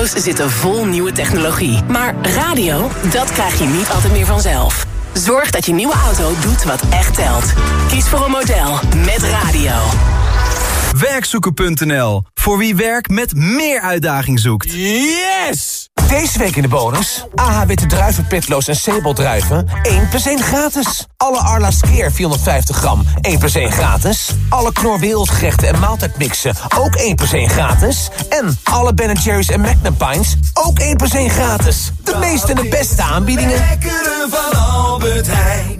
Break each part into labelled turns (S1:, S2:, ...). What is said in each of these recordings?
S1: Auto's zitten vol nieuwe technologie. Maar radio, dat krijg je niet altijd meer vanzelf. Zorg dat je nieuwe auto doet wat echt telt. Kies voor een model met radio.
S2: Werkzoeken.nl. Voor wie werk met meer uitdaging zoekt.
S3: Yes! Deze week in de bonus. AH Witte Druiven, Pitloos en Sabeldruiven. 1 plus 1 gratis. Alle Arla Skeer 450 gram. 1 plus 1 gratis. Alle Knor Wereldgerechten en maaltijdmixen. Ook 1 plus 1 gratis. En alle Ben Jerry's en Magnum Pines. Ook 1 plus 1 gratis. De meeste en de beste aanbiedingen.
S4: Lekkere van Albert Heijn.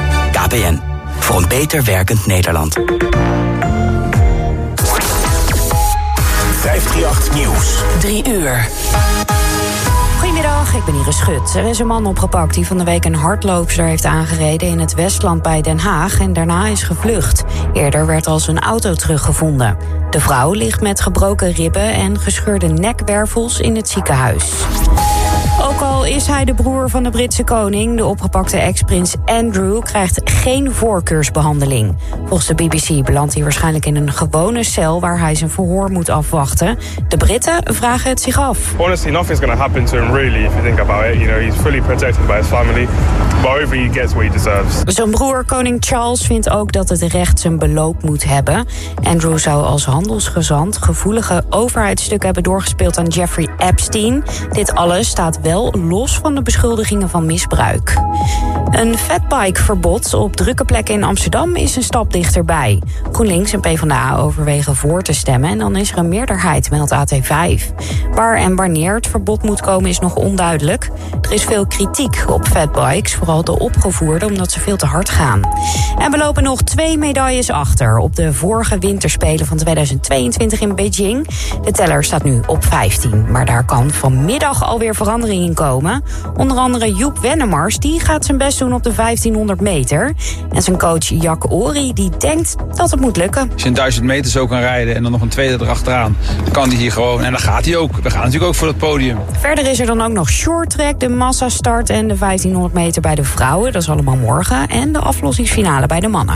S5: KPN, voor een beter werkend Nederland.
S3: 538 Nieuws.
S1: 3 uur.
S6: Goedemiddag, ik ben Iris Schut. Er is een man opgepakt die van de week een hardloopster heeft aangereden in het Westland bij Den Haag en daarna is gevlucht. Eerder werd al zijn auto teruggevonden. De vrouw ligt met gebroken ribben en gescheurde nekwervels in het ziekenhuis. Al is hij de broer van de Britse koning, de opgepakte ex-prins Andrew krijgt geen voorkeursbehandeling. Volgens de BBC belandt hij waarschijnlijk in een gewone cel waar hij zijn verhoor moet afwachten. De Britten vragen het zich af.
S7: Honestly, nothing's going to happen to him really if you think about it. You know, he's fully protected by his family. But hopefully he gets what he deserves.
S6: Zijn broer koning Charles vindt ook dat het recht zijn beloop moet hebben. Andrew zou als handelsgezant gevoelige overheidsstukken hebben doorgespeeld aan Jeffrey Epstein. Dit alles staat wel los van de beschuldigingen van misbruik. Een fatbike-verbod op drukke plekken in Amsterdam is een stap dichterbij. GroenLinks en PvdA overwegen voor te stemmen en dan is er een meerderheid, meldt AT5. Waar en wanneer het verbod moet komen is nog onduidelijk. Er is veel kritiek op fatbikes, vooral de opgevoerde, omdat ze veel te hard gaan. En we lopen nog twee medailles achter op de vorige winterspelen van 2022 in Beijing. De teller staat nu op 15, maar daar kan vanmiddag alweer verandering in komen. Onder andere Joep Wennemars, die gaat zijn best doen op de 1500 meter. En zijn coach Jack Ori, die denkt dat het moet lukken.
S8: Als je een 1000 meter zo kan rijden en dan nog een tweede erachteraan... dan kan hij hier gewoon, en dan gaat hij ook. We gaan natuurlijk ook voor het podium.
S6: Verder is er dan ook nog short track, de massastart en de 1500 meter bij de vrouwen. Dat is allemaal morgen. En de aflossingsfinale bij de mannen.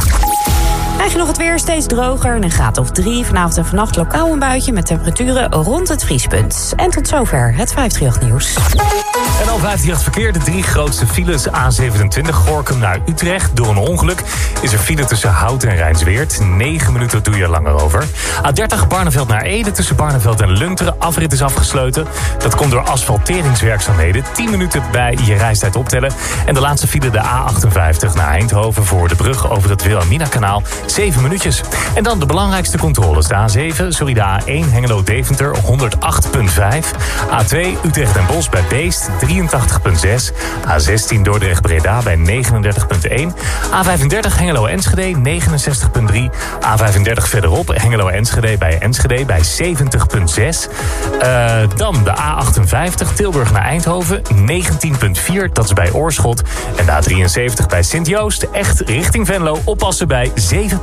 S6: Krijg je nog het weer steeds droger en een graad of drie. Vanavond en vannacht lokaal een buitje met temperaturen rond het vriespunt. En tot zover het 538 nieuws.
S9: En al 538 verkeer, de drie grootste files A27 Gorkum naar Utrecht. Door een ongeluk is er file tussen Hout en Rijnsweert. 9 minuten doe je er langer over. A30 Barneveld naar Ede tussen Barneveld en Lunteren. Afrit is afgesloten. Dat komt door asfalteringswerkzaamheden. 10 minuten bij je reistijd optellen. En de laatste file de A58 naar Eindhoven voor de brug over het Wilhelmina-kanaal. 7 minuutjes. En dan de belangrijkste controles. De A7, sorry, de A1 Hengelo-Deventer 108.5. A2 Utrecht en Bos bij Beest 83.6. A16 Dordrecht-Breda bij 39.1. A35 Hengelo-Enschede 69.3. A35 verderop Hengelo-Enschede bij Enschede bij 70.6. Uh, dan de A58 Tilburg naar Eindhoven 19.4. Dat is bij Oorschot. En de A73 bij Sint-Joost echt richting Venlo oppassen bij 7.1.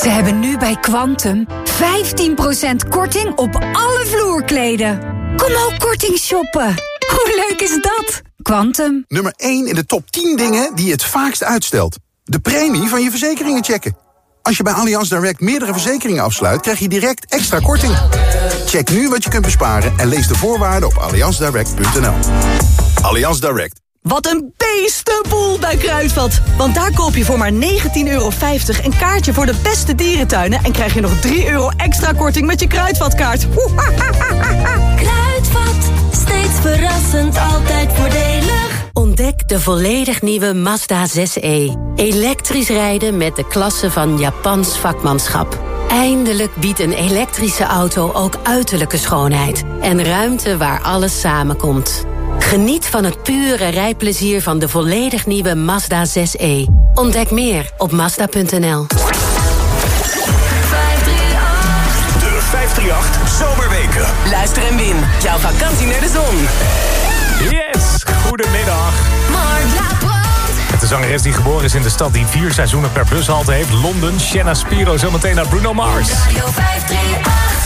S10: Ze hebben nu bij Quantum 15% korting op alle vloerkleden. Kom ook korting shoppen. Hoe leuk is dat? Quantum.
S11: Nummer 1 in de top 10 dingen die je het vaakst uitstelt. De premie van je verzekeringen checken. Als je bij Allianz Direct meerdere verzekeringen afsluit... krijg je direct extra korting. Check nu wat je kunt besparen en lees de voorwaarden op allianzdirect.nl. Allianz Direct.
S12: Wat een beestenboel bij Kruidvat. Want daar koop je voor maar 19,50 euro een kaartje voor de beste dierentuinen... en krijg je nog 3 euro extra korting met je Kruidvatkaart. Kruidvat, steeds verrassend, altijd voordelig.
S13: Ontdek de volledig nieuwe Mazda 6e. Elektrisch rijden met de klasse van Japans vakmanschap. Eindelijk biedt een elektrische auto ook uiterlijke schoonheid... en ruimte waar alles samenkomt. Geniet van het pure rijplezier van de volledig nieuwe Mazda 6e. Ontdek meer op Mazda.nl.
S14: De 538 Zomerweken.
S1: Luister en win. Jouw vakantie naar de zon.
S9: Yes, goedemiddag. De zangeres die geboren is in de stad die vier seizoenen per bushalte heeft. Londen, Shanna Spiro, zometeen naar Bruno Mars.
S4: Radio 538.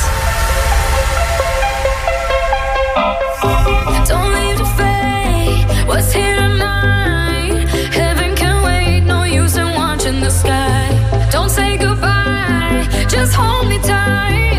S15: sky. Don't say goodbye, just hold me tight.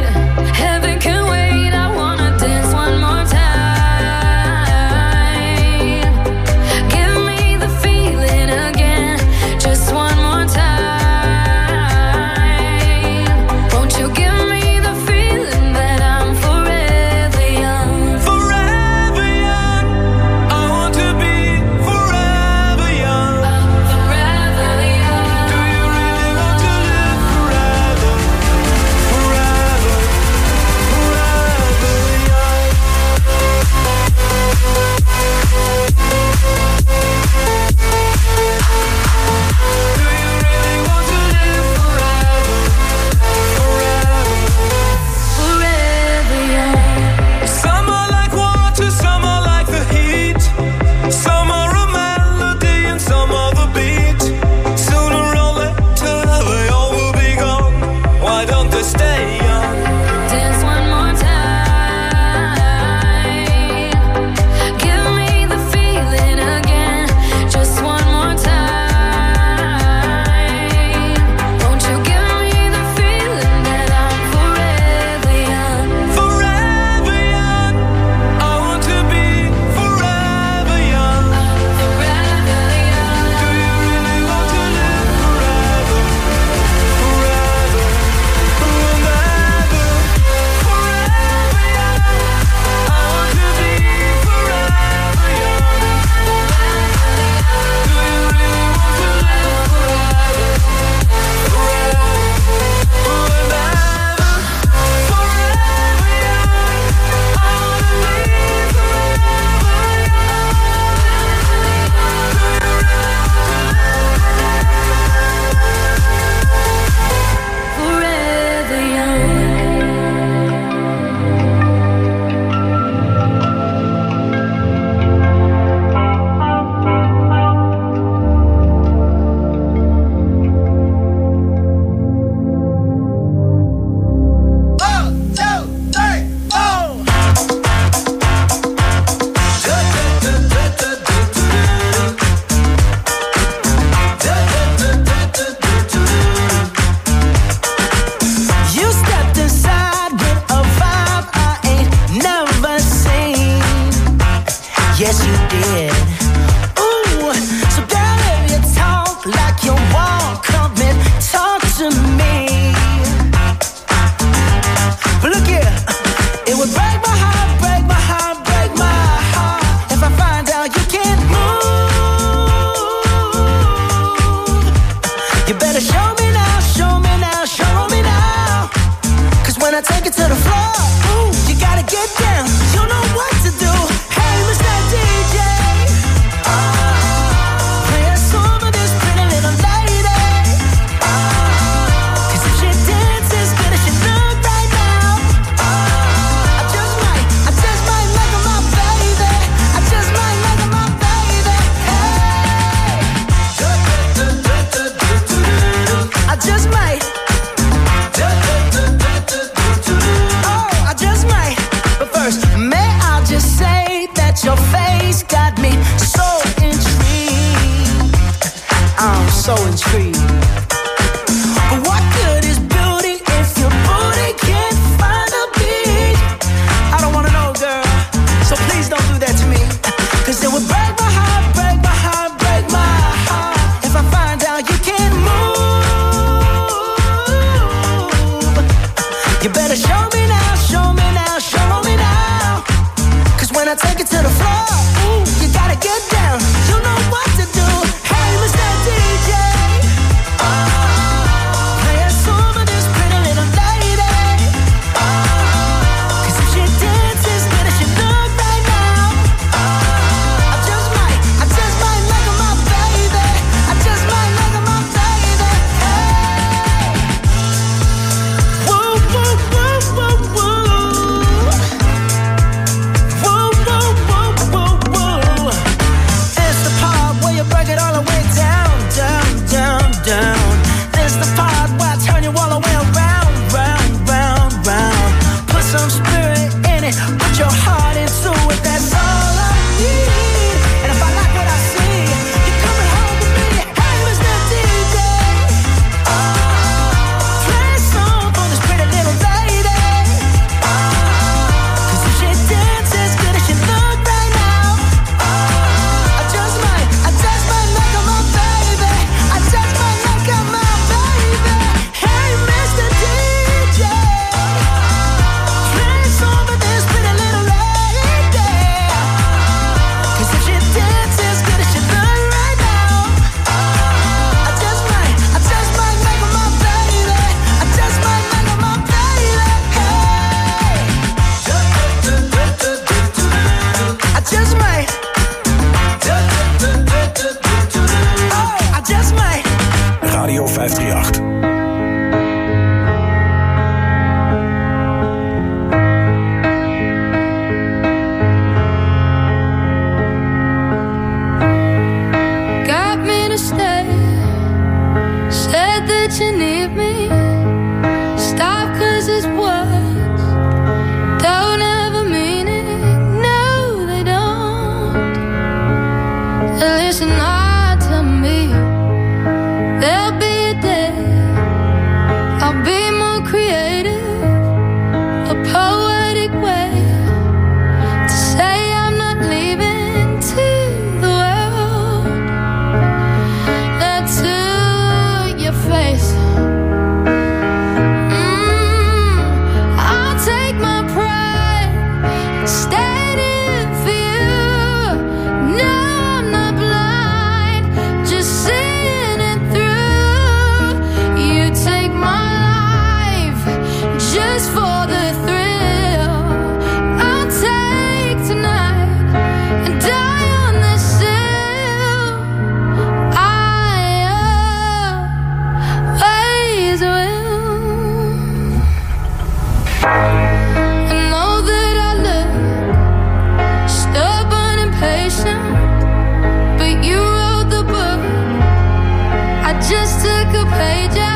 S9: pages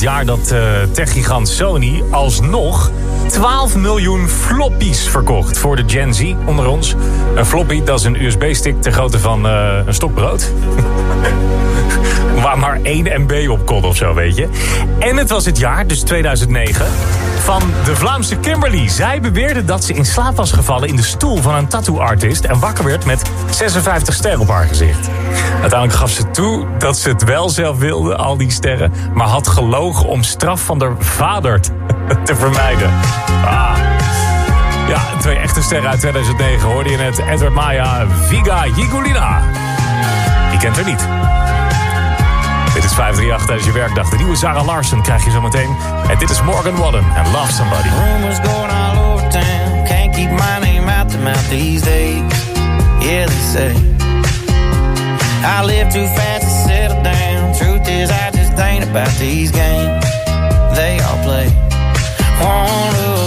S9: jaar dat eh techgigant Sony alsnog 12 miljoen floppies verkocht voor de Gen Z onder ons. Een floppy, dat is een USB-stick ter grootte van eh, een stok brood. Waar maar 1 MB op kon of zo, weet je. En het was het jaar, dus 2009, van de Vlaamse Kimberly. Zij beweerde dat ze in slaap was gevallen in de stoel van een tattoo-artist... en wakker werd met 56 sterren op haar gezicht. Uiteindelijk gaf ze toe dat ze het wel zelf wilde, al die sterren... maar had gelogen om straf van haar vader te- vermijden. Ah. Ja, twee echte sterren uit 2009 hoorde je net. Edward Maya, Viga Jigulina. Die kent er niet. Dit is 538 tijdens je werkdag. De nieuwe Sarah Larsen krijg je zo meteen. En dit is Morgan Wallen en Love Somebody.
S16: Rumors going all over town. Can't keep my name out the mouth these days. Yeah, they say. I live too fast to settle down. Truth is, I just ain't about these games. They all play. Wanna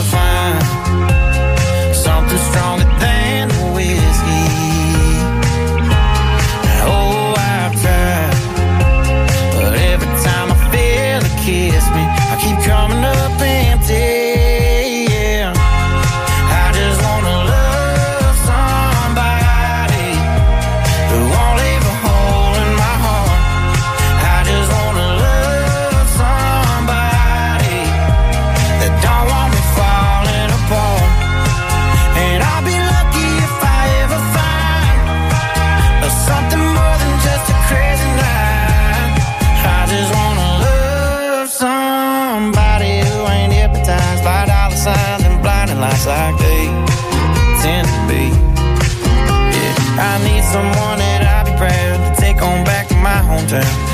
S16: to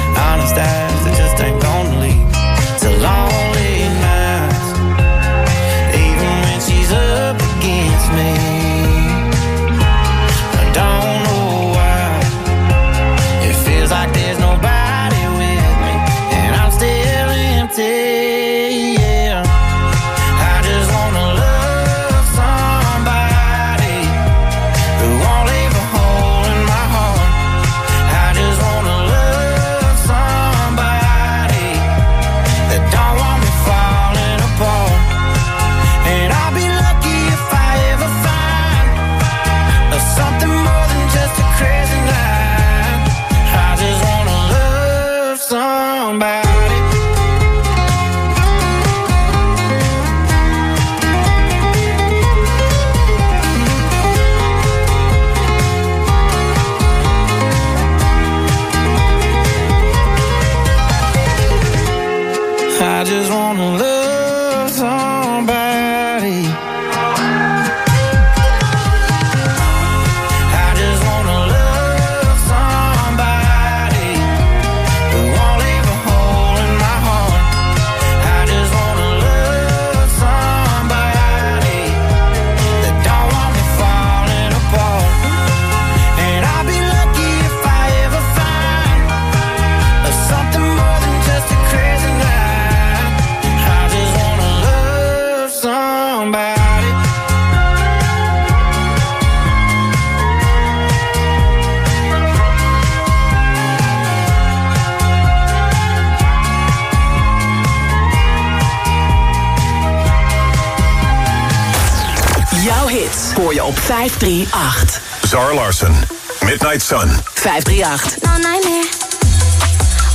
S1: Jouw hits hoor je op 538.
S17: Zara Larson, Midnight Sun.
S1: 538.
S18: No nightmare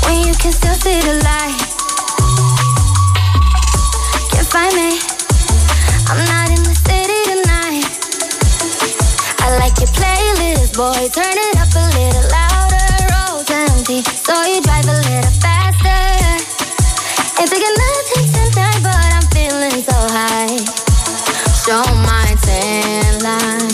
S18: when you can still see the light. Can't find me. I'm not in the city tonight. I like your playlist, boy. Turn it up a little louder. Roads empty, so you drive a little faster. Ain't thinking nothing tonight, but I'm feeling so high. Show my
S19: alive.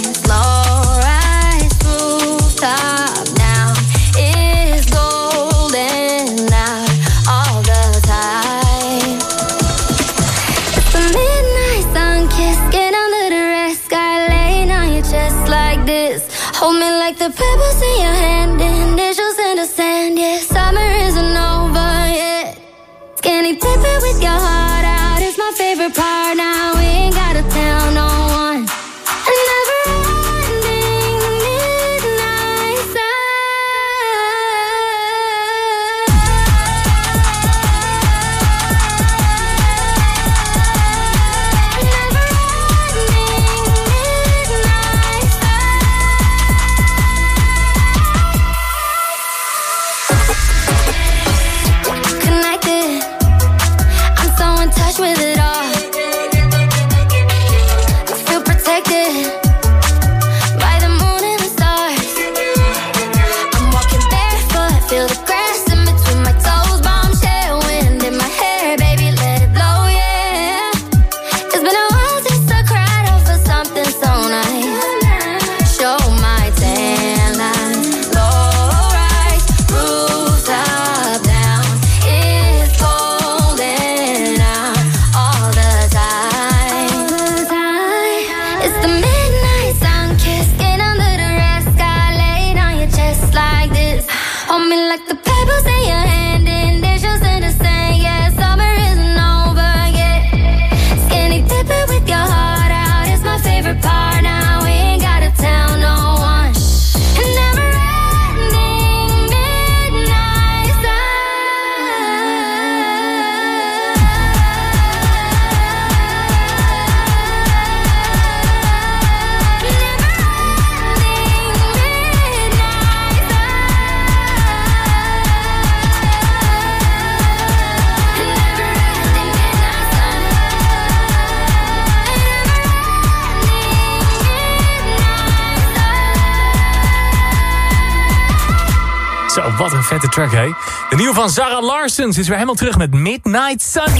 S19: Track, hé. De nieuwe van Sarah Larsens is weer helemaal terug met Midnight Sun.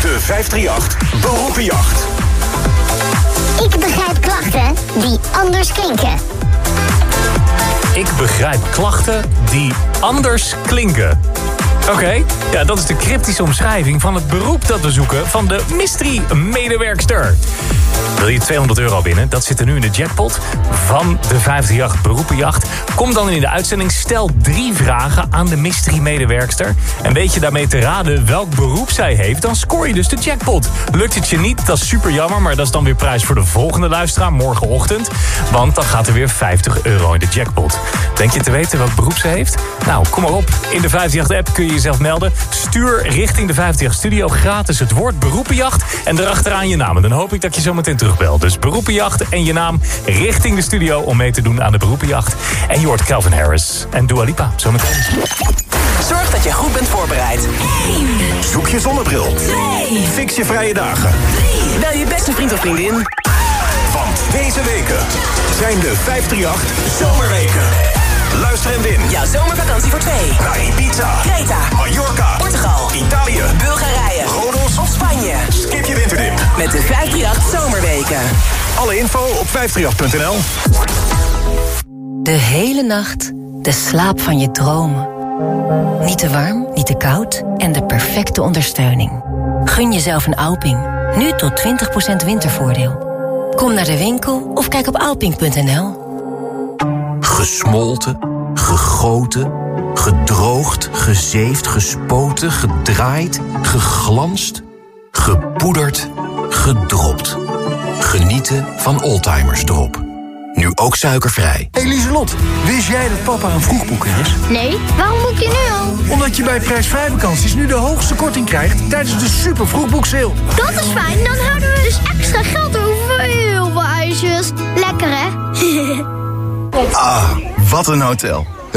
S17: De 538 Beroepenjacht.
S20: Ik begrijp klachten die anders klinken.
S19: Ik begrijp klachten die anders klinken. Oké, ja, dat is de cryptische omschrijving van het beroep dat we zoeken van de mystery-medewerkster. Wil je 200 euro winnen? Dat zit er nu in de jackpot van de 538 Beroepenjacht. Kom dan in de uitzending, stel drie vragen aan de mystery-medewerkster. En weet je daarmee te raden welk beroep zij heeft, dan scoor je dus de jackpot. Lukt het je niet, dat is super jammer, maar dat is dan weer prijs voor de volgende luisteraar morgenochtend. Want dan gaat er weer 50 euro in de jackpot. Denk je te weten welk beroep ze heeft? Nou, kom maar op. In de 538-app kun je jezelf melden. Stuur richting de 538 Studio gratis het woord beroepenjacht en erachteraan je naam. Dan hoop ik dat je zo meteen terugbelt. Dus beroepenjacht en je naam richting de studio om mee te doen aan de beroepenjacht. En je hoort Calvin Harris en Dua Lipa zometeen.
S1: Zorg dat je goed bent voorbereid.
S17: Zoek je zonnebril. Fix je vrije dagen.
S1: Bel je beste vriend of vriendin.
S17: Want deze weken zijn de 538 Zomerweken. Luister en win.
S1: Jouw zomervakantie voor twee.
S17: Naar Ibiza,
S1: Creta,
S17: Mallorca,
S1: Portugal,
S17: Italië,
S1: Bulgarije,
S17: Rodos
S1: of Spanje.
S17: Skip je winterdip.
S1: Met de 538 Zomerweken.
S17: Alle info op 538.nl.
S21: De hele nacht de slaap van je dromen. Niet te warm, niet te koud en de perfecte ondersteuning. Gun jezelf een Alping. Nu tot 20% wintervoordeel. Kom naar de winkel of kijk op alping.nl.
S22: Gesmolten, gegoten, gedroogd, gezeefd, gespoten, gedraaid, geglanst, Gepoederd, gedropt. Genieten van Oldtimers Drop. Nu ook suikervrij.
S23: Eliselot, hey wist jij dat papa een vroegboek is?
S20: Nee, waarom boek je nu al?
S23: Omdat je bij prijsvrijvakanties nu de hoogste korting krijgt tijdens de super vroegboekseil.
S20: Dat is fijn, dan houden we dus extra geld over heel veel ijsjes. Lekker hè?
S24: ah, wat een hotel.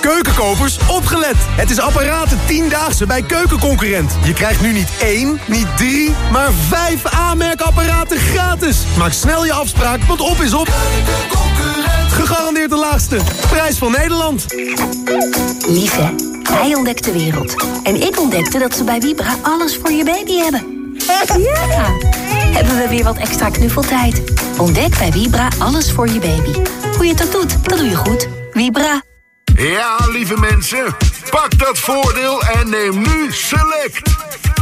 S25: Keukenkopers, opgelet! Het is apparaten 10-daagse bij Keukenconcurrent. Je krijgt nu niet één, niet drie, maar vijf aanmerkapparaten gratis. Maak snel je afspraak, want op is op. Gegarandeerd de laagste. Prijs van Nederland.
S21: Lieve, hij ontdekt de wereld. En ik ontdekte dat ze bij Vibra alles voor je baby hebben. Ja! Hebben we weer wat extra knuffeltijd. Ontdek bij Vibra alles voor je baby. Hoe je ook doet, dat doe je goed. Vibra.
S26: Ja, lieve mensen, pak dat voordeel en neem nu Select.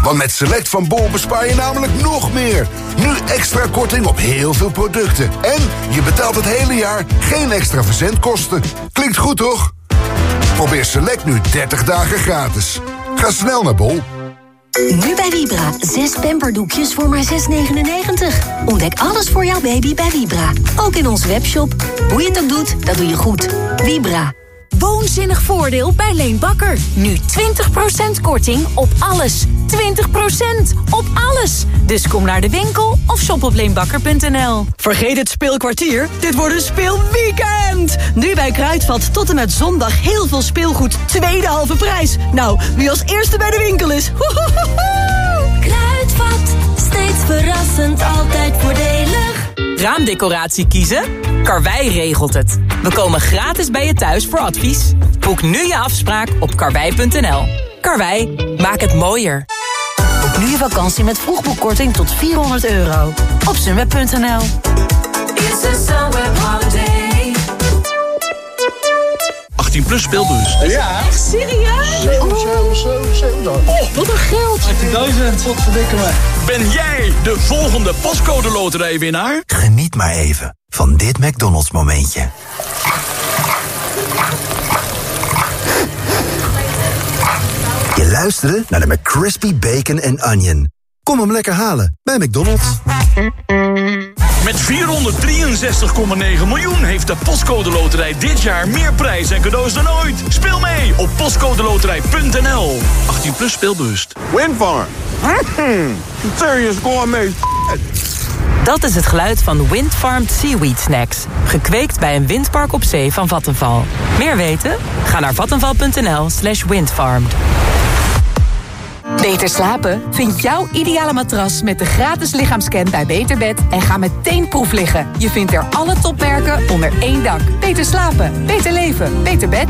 S26: Want met Select van Bol bespaar je namelijk nog meer. Nu extra korting op heel veel producten. En je betaalt het hele jaar geen extra verzendkosten. Klinkt goed, toch? Probeer Select nu 30 dagen gratis. Ga snel naar Bol.
S21: Nu bij Vibra. Zes pamperdoekjes voor maar 6,99. Ontdek alles voor jouw baby bij Vibra. Ook in onze webshop. Hoe je het ook doet, dat doe je goed. Vibra.
S27: Woonzinnig voordeel bij Leen Bakker. Nu 20% korting op alles. 20% op alles. Dus kom naar de winkel of shop op leenbakker.nl.
S28: Vergeet het speelkwartier, dit wordt een speelweekend! Nu bij Kruidvat tot en met zondag heel veel speelgoed, tweede halve prijs. Nou, wie als eerste bij de winkel is.
S21: Kruidvat, steeds verrassend, altijd voordelig.
S29: Raamdecoratie kiezen? Karwei regelt het. We komen gratis bij je thuis voor advies. Boek nu je afspraak op karwei.nl. Karwei, maak het mooier.
S21: Boek nu je vakantie met vroegboekkorting tot 400 euro. Op sunweb.nl.
S3: Sunweb 18 plus speelbus.
S30: Ja. Echt serieus?
S3: Oh, wat een geld. 18.000, wat verdikken me. Ben jij de volgende pascode loterijwinnaar?
S11: Geniet maar even van dit McDonald's momentje. Je luisterde naar de McCrispy Bacon and Onion. Kom hem lekker halen bij McDonald's.
S3: Met 463,9 miljoen heeft de Postcode Loterij dit jaar meer prijs en cadeaus dan ooit. Speel mee op postcodeloterij.nl. 18 plus speelbewust.
S26: Windfarm. Serious gourmet.
S29: Dat is het geluid van Windfarmed Seaweed Snacks. Gekweekt bij een windpark op zee van Vattenval. Meer weten? Ga naar vattenval.nl slash windfarmed.
S31: Beter slapen? Vind jouw ideale matras met de gratis lichaamscan bij Beterbed en ga meteen proef liggen. Je vindt er alle topmerken onder één dak. Beter slapen, beter leven, beter bed.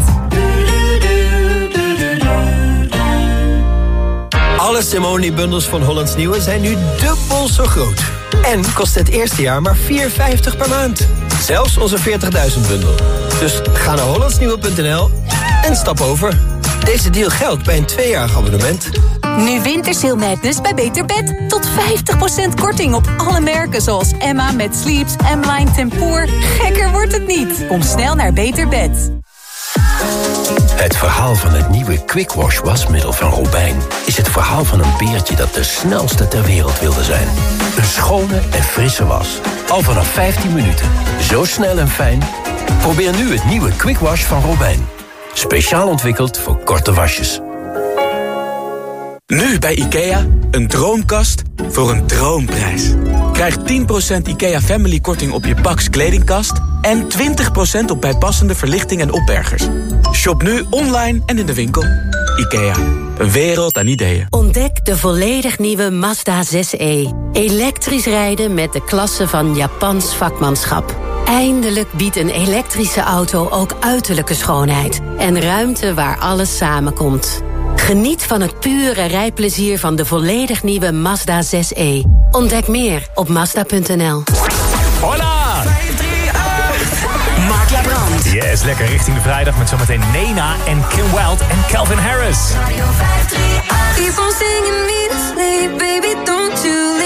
S15: Alle Simone-bundels van Hollands Nieuwe zijn nu dubbel zo groot. En kost het eerste jaar maar 4,50 per maand. Zelfs onze 40.000-bundel. Dus ga naar hollandsnieuwe.nl en stap over. Deze deal geldt bij een tweejarig abonnement.
S31: Nu Wintersail Madness bij Beter Bed. Tot 50% korting op alle merken zoals Emma met Sleeps, M-Line Tempoor. Gekker wordt het niet. Kom snel naar Beter Bed.
S32: Het verhaal van het nieuwe Quick Wash wasmiddel van Robijn... is het verhaal van een beertje dat de snelste ter wereld wilde zijn. Een schone en frisse was. Al vanaf 15 minuten. Zo snel en fijn. Probeer nu het nieuwe Quick Wash van Robijn. Speciaal ontwikkeld voor korte wasjes.
S20: Nu bij IKEA, een droomkast voor een droomprijs. Krijg 10% IKEA Family korting op je Pax kledingkast... en 20% op bijpassende verlichting en opbergers. Shop nu online en in de winkel. IKEA, een wereld aan ideeën.
S13: Ontdek de volledig nieuwe Mazda 6e. Elektrisch rijden met de klasse van Japans vakmanschap. Eindelijk biedt een elektrische auto ook uiterlijke schoonheid... en ruimte waar alles samenkomt. Geniet van het pure rijplezier van de volledig nieuwe Mazda 6e. Ontdek meer op Mazda.nl.
S9: Hola! Mark Labrand. Yes, lekker richting de vrijdag met zometeen Nena en Kim Wild en Calvin Harris.
S33: Keep on singing me to sleep, baby, don't you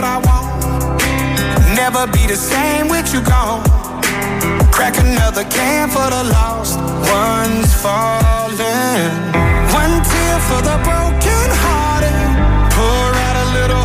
S34: what I want. Never be the same with you gone. Crack another can for the lost ones falling. One tear for the broken hearted. Pour out a little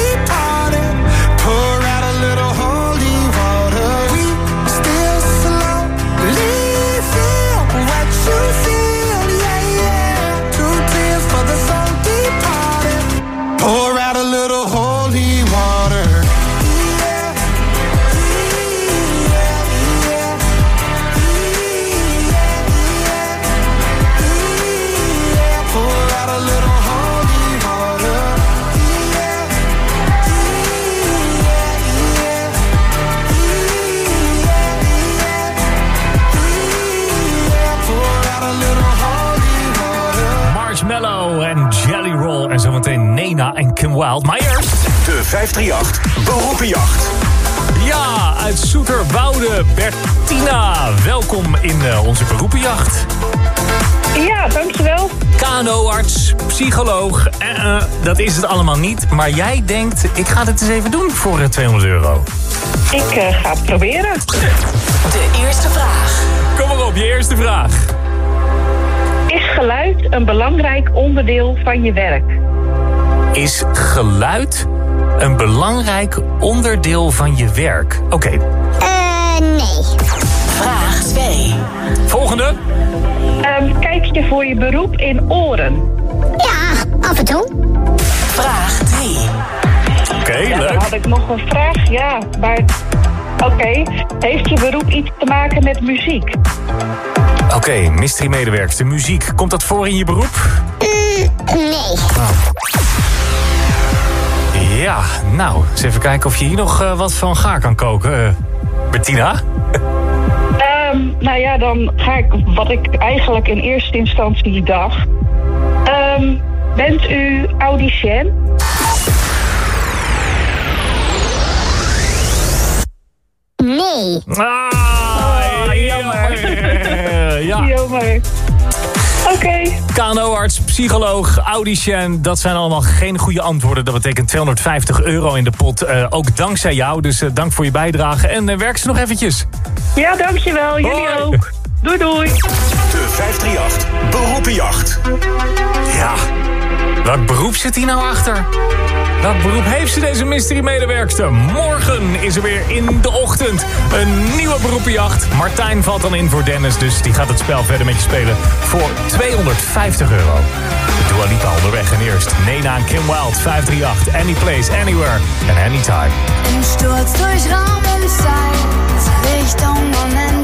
S9: en Kim Wild. Maar eerst...
S3: De 538 Beroepenjacht.
S9: Ja, uit Zoeterwoude, Bertina. Welkom in eh, onze beroepenjacht.
S35: Ja, dankjewel.
S9: Kanoarts, psycholoog. Eh, eh, dat is het allemaal niet. Maar jij denkt, ik ga het eens even doen voor eh, 200 euro.
S35: Ik eh, ga het proberen.
S36: De eerste vraag.
S9: Kom maar op, je eerste vraag.
S35: Is geluid een belangrijk onderdeel van je werk?
S9: Is geluid een belangrijk onderdeel van je werk? Oké,
S37: Eh, nee.
S36: Vraag 2.
S9: volgende.
S35: Ehm, kijk je voor je beroep in oren?
S37: Ja, af en toe.
S36: Vraag 3.
S9: Oké,
S35: Ja, dan
S9: leuk.
S35: had ik nog een vraag. Ja, maar... Oké, heeft je beroep iets te maken met muziek?
S9: Oké, mystery medewerkster, muziek. Komt dat voor in je beroep?
S37: Nee.
S9: Ja, nou, eens even kijken of je hier nog eh, wat van gaar kan koken. eh, Bettina?
S35: Ehm, nou ja, dan ga ik wat ik eigenlijk in eerste instantie dacht. Ehm, bent u audicien?
S37: Nee.
S9: Ah, jammer. ja.
S35: Jammer. Oké.
S9: Kanoarts, psycholoog, audicien, dat zijn allemaal geen goede antwoorden. Dat betekent 250 euro in de pot, eh, ook dankzij jou. Dus eh, dank voor je bijdrage en eh, werk ze nog eventjes.
S35: Ja, dankjewel. Jullie
S9: Hoi.
S35: ook. Doei doei.
S3: De 538 Beroepenjacht.
S9: Ja, welk beroep zit hier nou achter? Welk beroep heeft ze deze mystery-medewerkster? Morgen is er weer in de ochtend een nieuwe beroepenjacht. Martijn valt dan in voor Dennis, dus die gaat het spel verder met je spelen voor 250 euro. Dua Lipa onderweg en eerst Nena en Kim Wild 538 Any Place, Anywhere and Anytime.
S15: Im Sturz durch Raum und Zeit, Richtung Unendlichkeit.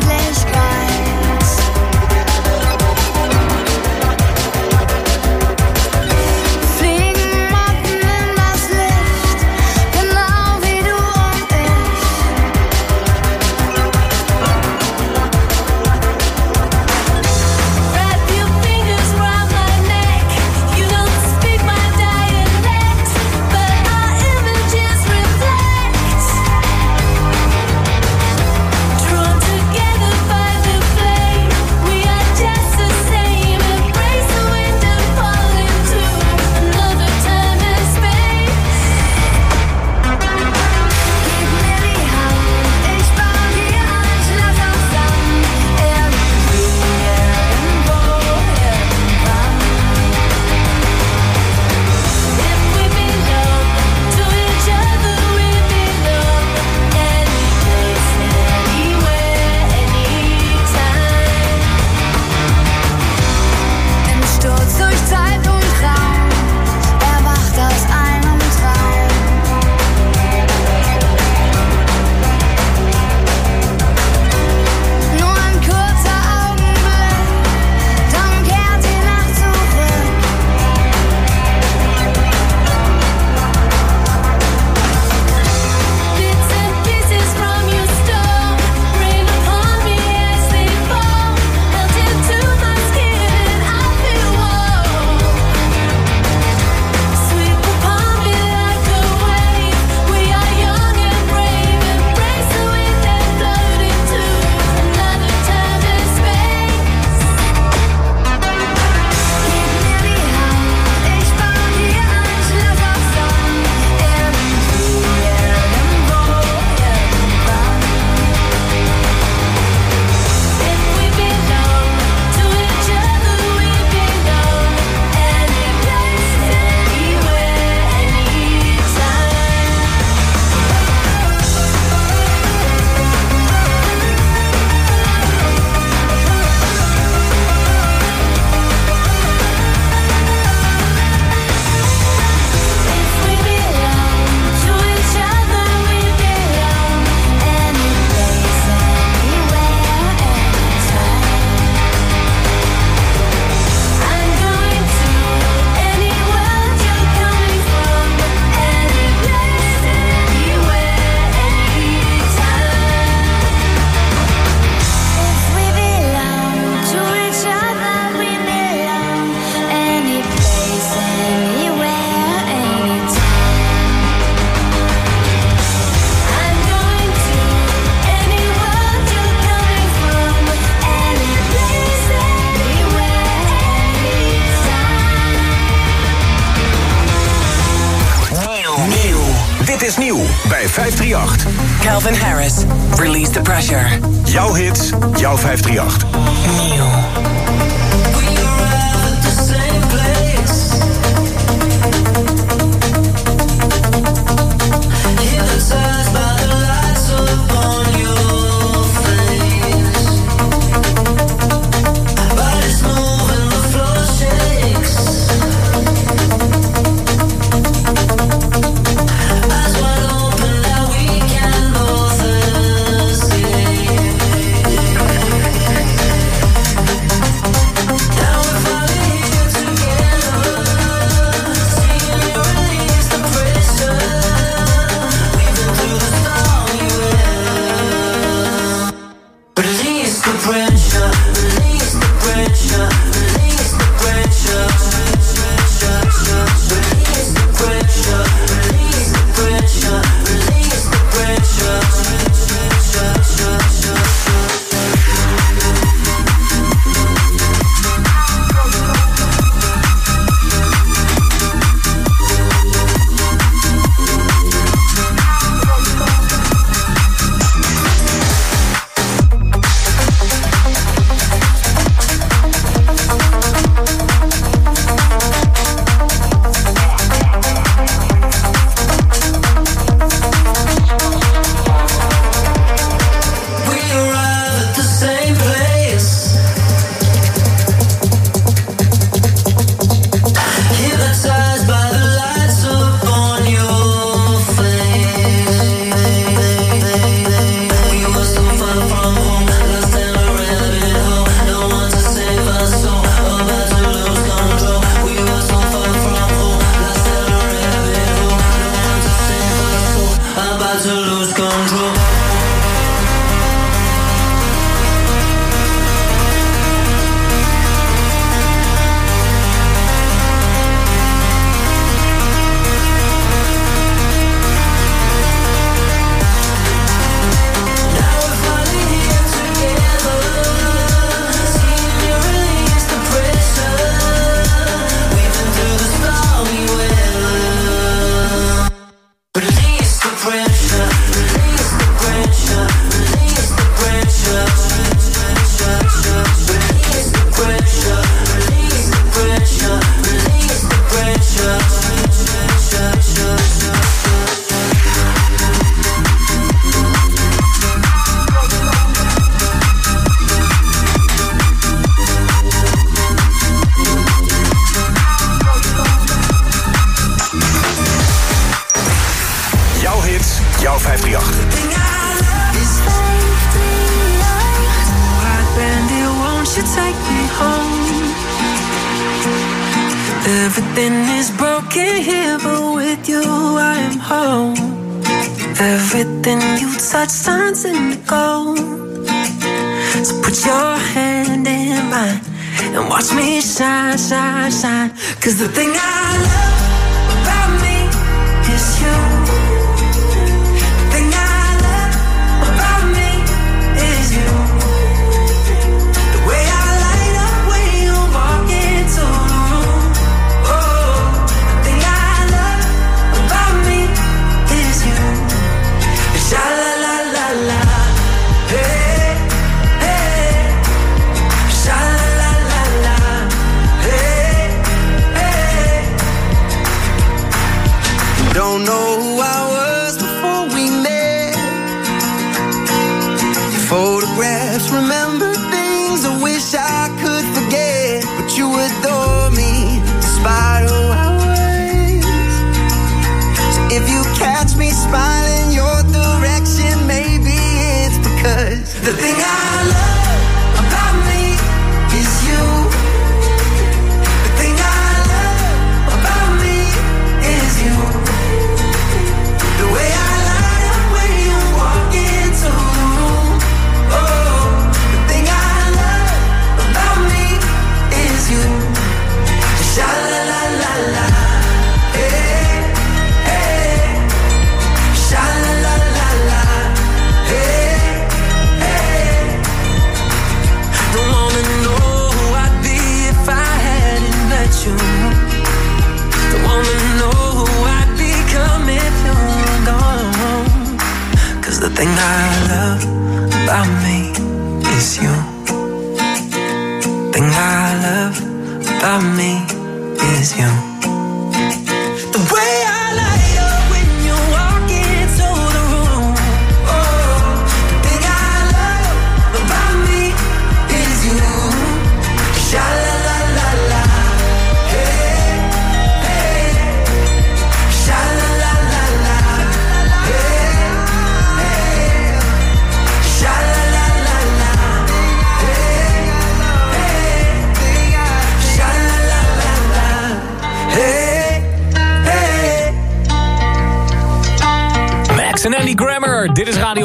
S15: Don't
S34: know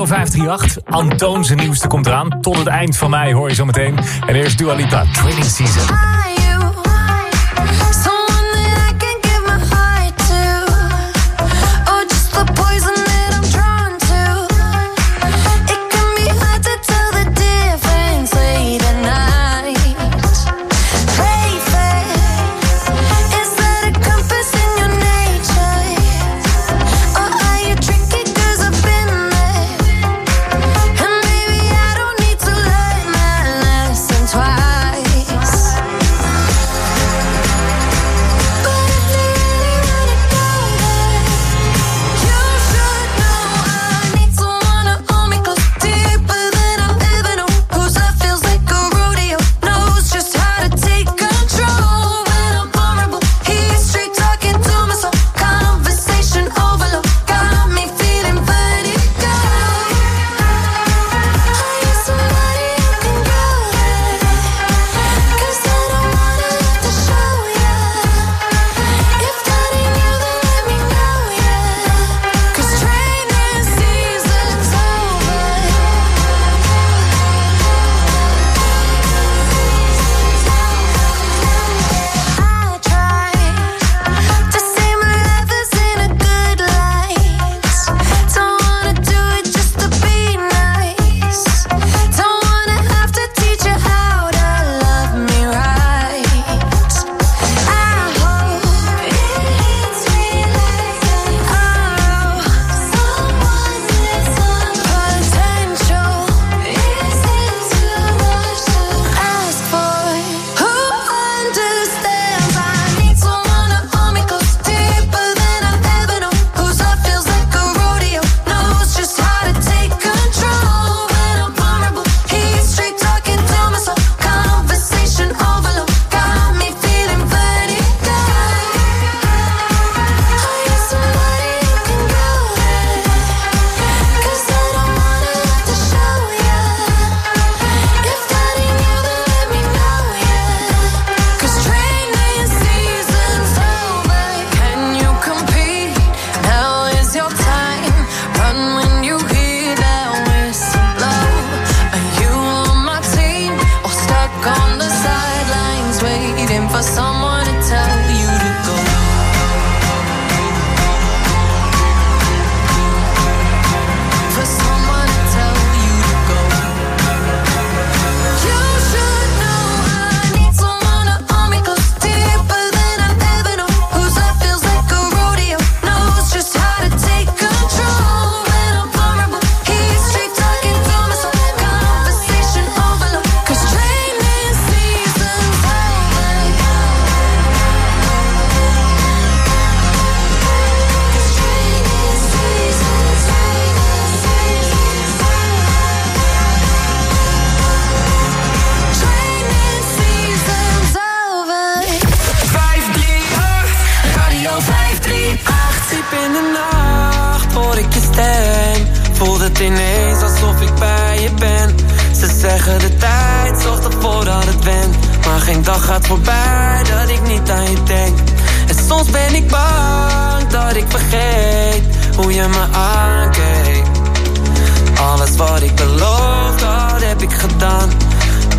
S9: 538. Antoon nieuwste komt eraan. Tot het eind van mei hoor je zo meteen. En eerst Dualita Trading
S15: Training
S33: Season.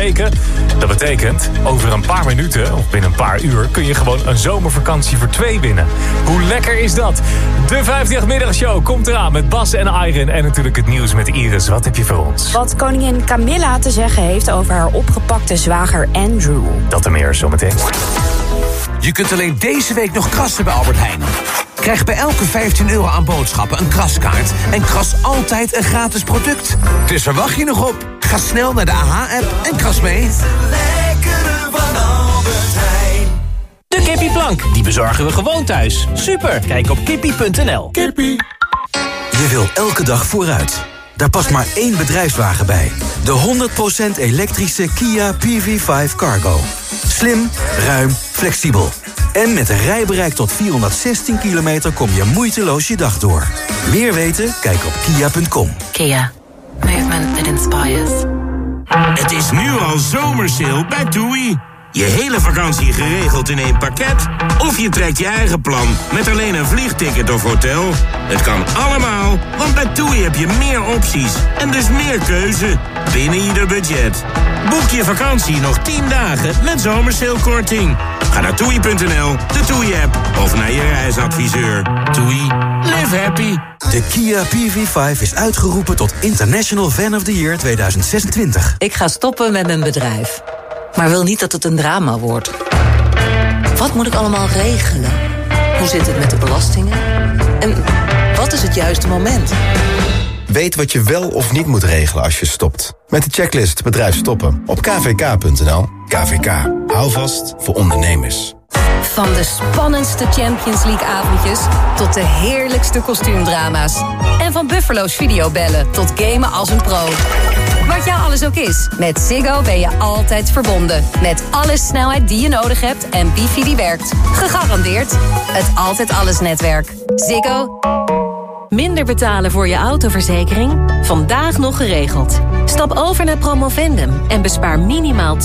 S9: 538 zomerweken. Dat betekent, over een paar minuten, of binnen een paar uur... kun je gewoon een zomervakantie voor twee winnen. Hoe lekker is dat? De 538 middagshow komt eraan met Bas en Iron... en natuurlijk het nieuws met Iris. Wat heb je voor ons?
S6: Wat koningin Camilla te zeggen heeft over haar opgepakte zwager Andrew.
S9: Dat er meer zometeen.
S3: Je kunt alleen deze week nog krassen bij Albert Heijn. Krijg bij elke 15 euro aan boodschappen een kraskaart... en kras altijd een gratis product. Dus waar wacht je nog op? Ga snel naar de AH-app en kras mee.
S38: De kippieplank, die bezorgen we gewoon thuis. Super, kijk op kippie.nl. Kippie.
S24: Je wil elke dag vooruit. Daar past maar één bedrijfswagen bij. De 100% elektrische Kia PV5 Cargo. Slim, ruim, flexibel. En met een rijbereik tot 416 kilometer kom je moeiteloos je dag door. Meer weten? Kijk op kia.com.
S39: Kia.
S17: Het is nu al zomersale bij TUI. Je hele vakantie geregeld in één pakket? Of je trekt je eigen plan met alleen een vliegticket of hotel? Het kan allemaal, want bij TUI heb je meer opties en dus meer keuze binnen ieder budget. Boek je vakantie nog 10 dagen met zomersalekorting. Ga naar toei.nl, de TUI-app of naar je reisadviseur. TUI, live happy.
S24: De Kia PV5 is uitgeroepen tot International Fan of the Year 2026.
S39: Ik ga stoppen met mijn bedrijf. Maar wil niet dat het een drama wordt. Wat moet ik allemaal regelen? Hoe zit het met de belastingen? En wat is het juiste moment?
S40: Weet wat je wel of niet moet regelen als je stopt. Met de checklist Bedrijf Stoppen op kvk.nl. KVK. Hou vast voor ondernemers.
S39: Van de spannendste Champions League avondjes tot de heerlijkste kostuumdrama's. En van Buffalo's videobellen tot gamen als een pro. Wat jou alles ook is, met Ziggo ben je altijd verbonden. Met alle snelheid die je nodig hebt en wifi die werkt. Gegarandeerd het Altijd Alles netwerk. Ziggo. Minder betalen voor je autoverzekering? Vandaag nog geregeld. Stap over naar Promovendum en bespaar minimaal 20%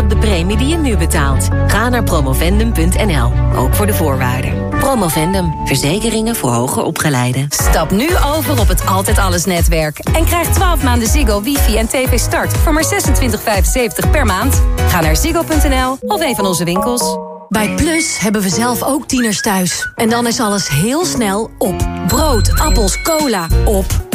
S39: op de premie die je nu betaalt. Ga naar promovendum.nl, ook voor de voorwaarden. Promovendum, verzekeringen voor hoger opgeleiden. Stap nu over op het Altijd Alles netwerk. En krijg 12 maanden Ziggo, wifi en tv start voor maar 26,75 per maand. Ga naar ziggo.nl of een van onze winkels.
S33: Bij Plus hebben we zelf ook tieners thuis. En dan is alles heel snel op. Brood, appels, cola, op.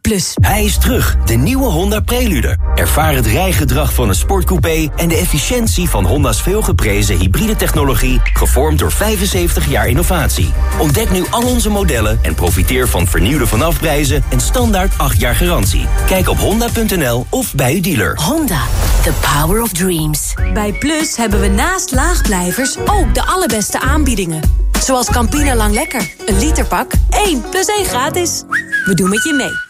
S33: Plus.
S22: Hij is terug, de nieuwe Honda Prelude. Ervaar het rijgedrag van een sportcoupé en de efficiëntie van Honda's veelgeprezen hybride technologie, gevormd door 75 jaar innovatie. Ontdek nu al onze modellen en profiteer van vernieuwde vanafprijzen en standaard 8 jaar garantie. Kijk op honda.nl of bij uw dealer.
S33: Honda, the power of dreams. Bij Plus hebben we naast laagblijvers ook de allerbeste aanbiedingen. Zoals Campina Lang Lekker, een literpak, 1 plus 1 gratis. We doen met je mee.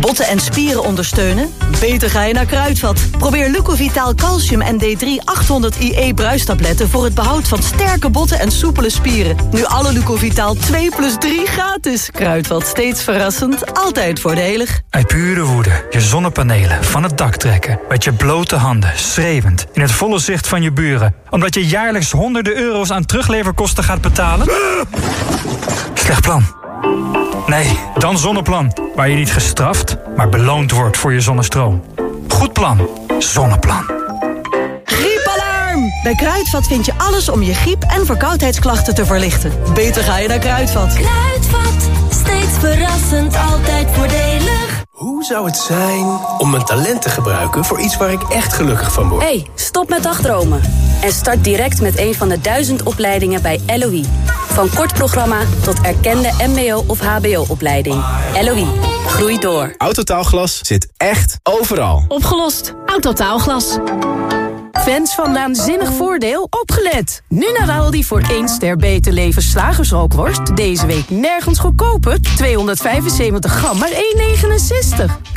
S28: Botten en spieren ondersteunen? Beter ga je naar Kruidvat. Probeer Lucovitaal Calcium en D3 800 IE bruistabletten... voor het behoud van sterke botten en soepele spieren. Nu alle Lucovitaal 2 plus 3 gratis. Kruidvat, steeds verrassend, altijd voordelig.
S41: Uit pure woede je zonnepanelen van het dak trekken... met je blote handen, schreeuwend, in het volle zicht van je buren... omdat je jaarlijks honderden euro's aan terugleverkosten gaat betalen? Slecht plan. Nee, dan Zonneplan. Waar je niet gestraft, maar beloond wordt voor je zonnestroom. Goed plan. Zonneplan.
S28: Griepalarm! Bij Kruidvat vind je alles om je griep- en verkoudheidsklachten te verlichten. Beter ga je naar Kruidvat.
S14: Kruidvat, steeds verrassend, altijd voordelig.
S3: Hoe zou het zijn om mijn talent te gebruiken voor iets waar ik echt gelukkig van word?
S39: hey, stop met dagdromen. En start direct met een van de duizend opleidingen bij LOE. Van kort programma tot erkende mbo- of hbo-opleiding. LOE, groei door.
S42: Autotaalglas zit echt overal.
S15: Opgelost. Autotaalglas. Fans van Naanzinnig Voordeel, opgelet. Nu naar Aldi voor 1 ster beter leven slagersrookworst. Deze week nergens goedkoper. 275 gram, maar 1,69.